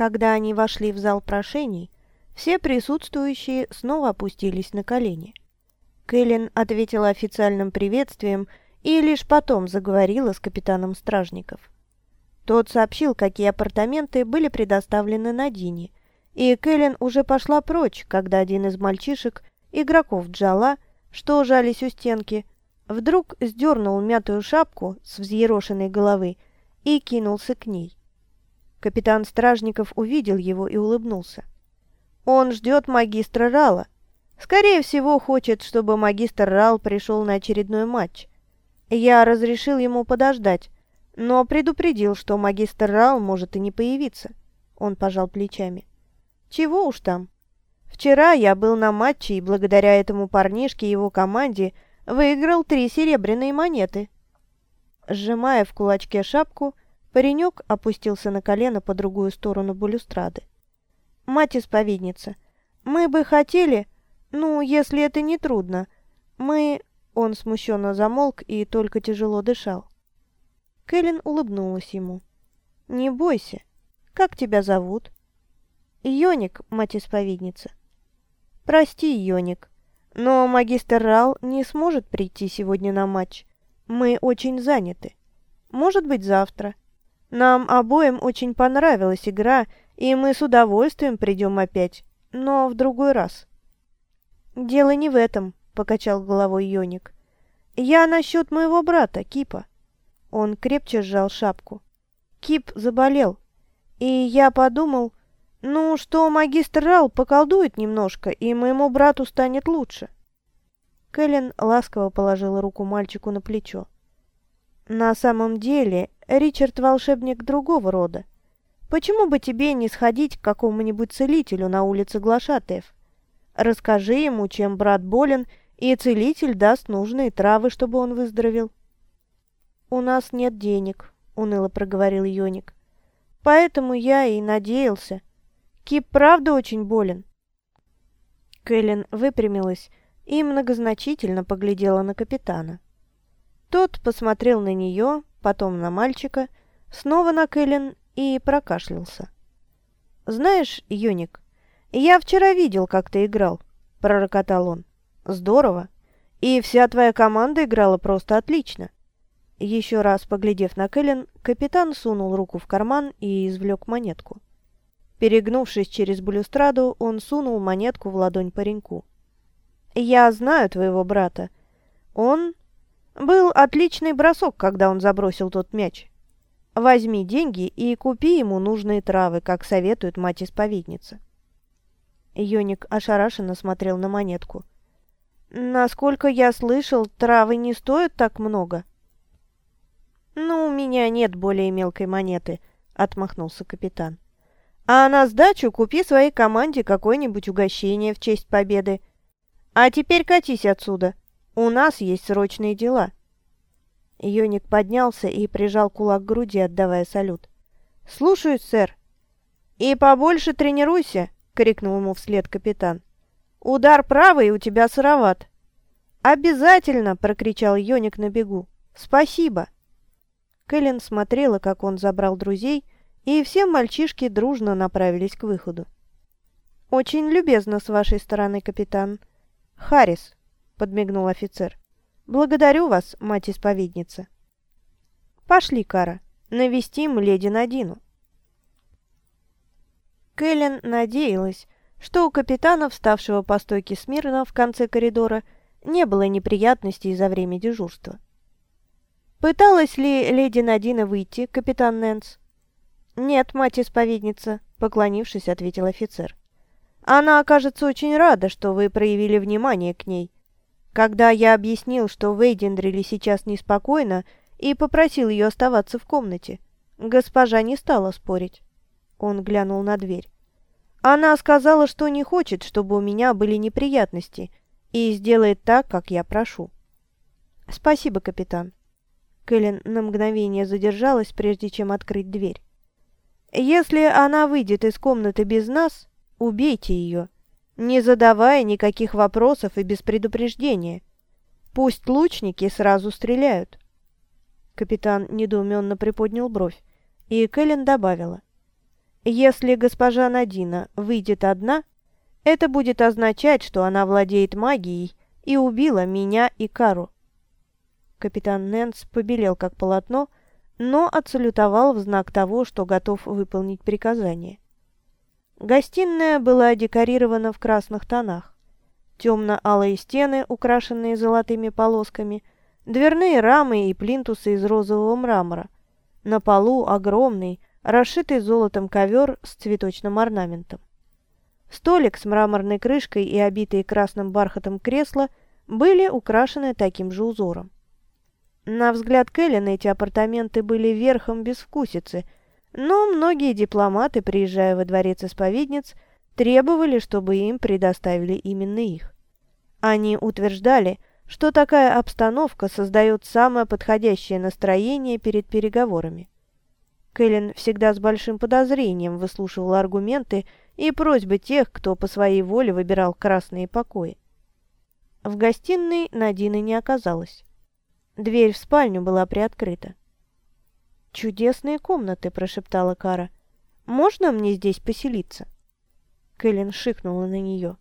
Когда они вошли в зал прошений, все присутствующие снова опустились на колени. Кэлен ответила официальным приветствием и лишь потом заговорила с капитаном стражников. Тот сообщил, какие апартаменты были предоставлены Надине, и Кэлен уже пошла прочь, когда один из мальчишек, игроков Джала, что жались у стенки, вдруг сдернул мятую шапку с взъерошенной головы и кинулся к ней. Капитан Стражников увидел его и улыбнулся. «Он ждет магистра Рала. Скорее всего, хочет, чтобы магистр Рал пришел на очередной матч. Я разрешил ему подождать, но предупредил, что магистр Рал может и не появиться». Он пожал плечами. «Чего уж там. Вчера я был на матче и благодаря этому парнишке и его команде выиграл три серебряные монеты». Сжимая в кулачке шапку, Паренек опустился на колено по другую сторону балюстрады. «Мать-исповедница, мы бы хотели, ну, если это не трудно, мы...» Он смущенно замолк и только тяжело дышал. Кэлен улыбнулась ему. «Не бойся. Как тебя зовут?» «Йоник, мать-исповедница». «Прости, Йоник, но магистр Рал не сможет прийти сегодня на матч. Мы очень заняты. Может быть, завтра. Нам обоим очень понравилась игра, и мы с удовольствием придем опять, но в другой раз». «Дело не в этом», — покачал головой Йоник. «Я насчет моего брата, Кипа». Он крепче сжал шапку. «Кип заболел, и я подумал, ну, что магистр Рал поколдует немножко, и моему брату станет лучше». Кэлен ласково положила руку мальчику на плечо. «На самом деле Ричард волшебник другого рода. Почему бы тебе не сходить к какому-нибудь целителю на улице Глашатаев? Расскажи ему, чем брат болен, и целитель даст нужные травы, чтобы он выздоровел». «У нас нет денег», — уныло проговорил Йоник. «Поэтому я и надеялся. Кип правда очень болен?» Кэлен выпрямилась и многозначительно поглядела на капитана. Тот посмотрел на нее, потом на мальчика, снова на Кэлен и прокашлялся. «Знаешь, Юник, я вчера видел, как ты играл», — пророкотал он. «Здорово. И вся твоя команда играла просто отлично». Еще раз поглядев на Кэлен, капитан сунул руку в карман и извлек монетку. Перегнувшись через балюстраду, он сунул монетку в ладонь пареньку. «Я знаю твоего брата. Он был отличный бросок, когда он забросил тот мяч. Возьми деньги и купи ему нужные травы, как советует мать-исповедница. Йоник ошарашенно смотрел на монетку. «Насколько я слышал, травы не стоят так много». «Ну, у меня нет более мелкой монеты», — отмахнулся капитан. «А на сдачу купи своей команде какое-нибудь угощение в честь победы. А теперь катись отсюда. У нас есть срочные дела». Йоник поднялся и прижал кулак к груди, отдавая салют. «Слушаюсь, сэр». «И побольше тренируйся!» — крикнул ему вслед капитан. «Удар правый у тебя сыроват». «Обязательно!» — прокричал Йоник на бегу. «Спасибо!» Кэлен смотрела, как он забрал друзей, и все мальчишки дружно направились к выходу. «Очень любезно с вашей стороны, капитан». «Харрис», подмигнул офицер. «Благодарю вас, мать-исповедница». «Пошли, Кара, навестим леди Надину». Кэлен надеялась, что у капитана, вставшего по стойке смирно в конце коридора, не было неприятностей за время дежурства. «Пыталась ли леди Надина выйти, капитан Нэнс?» «Нет, мать-исповедница», — поклонившись, ответил офицер. «Она окажется очень рада, что вы проявили внимание к ней. Когда я объяснил, что в сейчас неспокойно, и попросил ее оставаться в комнате, госпожа не стала спорить. Он глянул на дверь. Она сказала, что не хочет, чтобы у меня были неприятности, и сделает так, как я прошу. Спасибо, капитан. Кэлен на мгновение задержалась, прежде чем открыть дверь. Если она выйдет из комнаты без нас, убейте ее не задавая никаких вопросов и без предупреждения. Пусть лучники сразу стреляют. Капитан недоуменно приподнял бровь, и Кэлен добавила. Если госпожа Надина выйдет одна, это будет означать, что она владеет магией и убила меня и Кару. Капитан Нэнс побелел как полотно, но отсалютовал в знак того, что готов выполнить приказание. Гостиная была декорирована в красных тонах. Темно-алые стены, украшенные золотыми полосками, дверные рамы и плинтусы из розового мрамора. На полу огромный, расшитый золотом ковер с цветочным орнаментом. Столик с мраморной крышкой и обитые красным бархатом кресла были украшены таким же узором. На взгляд Кэлен эти апартаменты были верхом безвкусицы, но многие дипломаты, приезжая во дворец исповедниц, требовали, чтобы им предоставили именно их. Они утверждали, что такая обстановка создает самое подходящее настроение перед переговорами. Кэлен всегда с большим подозрением выслушивала аргументы и просьбы тех, кто по своей воле выбирал красные покои. В гостиной Надины не оказалось. Дверь в спальню была приоткрыта. «Чудесные комнаты», – прошептала Кара. «Можно мне здесь поселиться?» Кэлен шикнула на нее.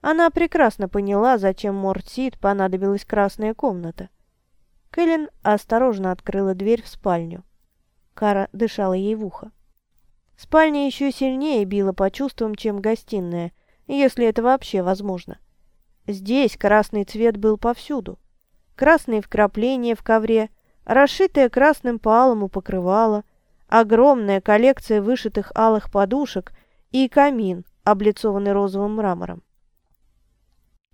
Она прекрасно поняла, зачем Мортсид понадобилась красная комната. Кэлен осторожно открыла дверь в спальню. Кара дышала ей в ухо. Спальня еще сильнее била по чувствам, чем гостиная, если это вообще возможно. Здесь красный цвет был повсюду. Красные вкрапления в ковре, расшитое красным по алому покрывало, огромная коллекция вышитых алых подушек и камин, облицованный розовым мрамором.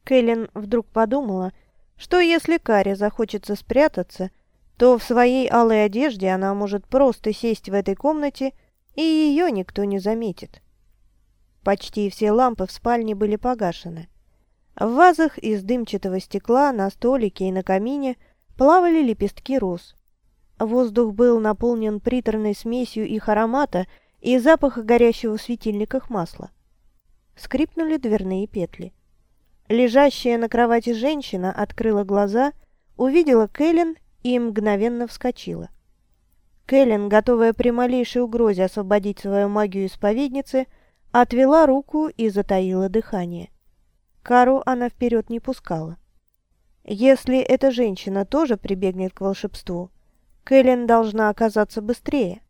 Кэлен вдруг подумала, что если Каре захочется спрятаться, то в своей алой одежде она может просто сесть в этой комнате, и ее никто не заметит. Почти все лампы в спальне были погашены. В вазах из дымчатого стекла на столике и на камине плавали лепестки роз. Воздух был наполнен приторной смесью их аромата и запаха горящего в светильниках масла. Скрипнули дверные петли. Лежащая на кровати женщина открыла глаза, увидела Кэлен и мгновенно вскочила. Кэлен, готовая при малейшей угрозе освободить свою магию исповедницы, отвела руку и затаила дыхание. Кару она вперед не пускала. Если эта женщина тоже прибегнет к волшебству, Кэлен должна оказаться быстрее.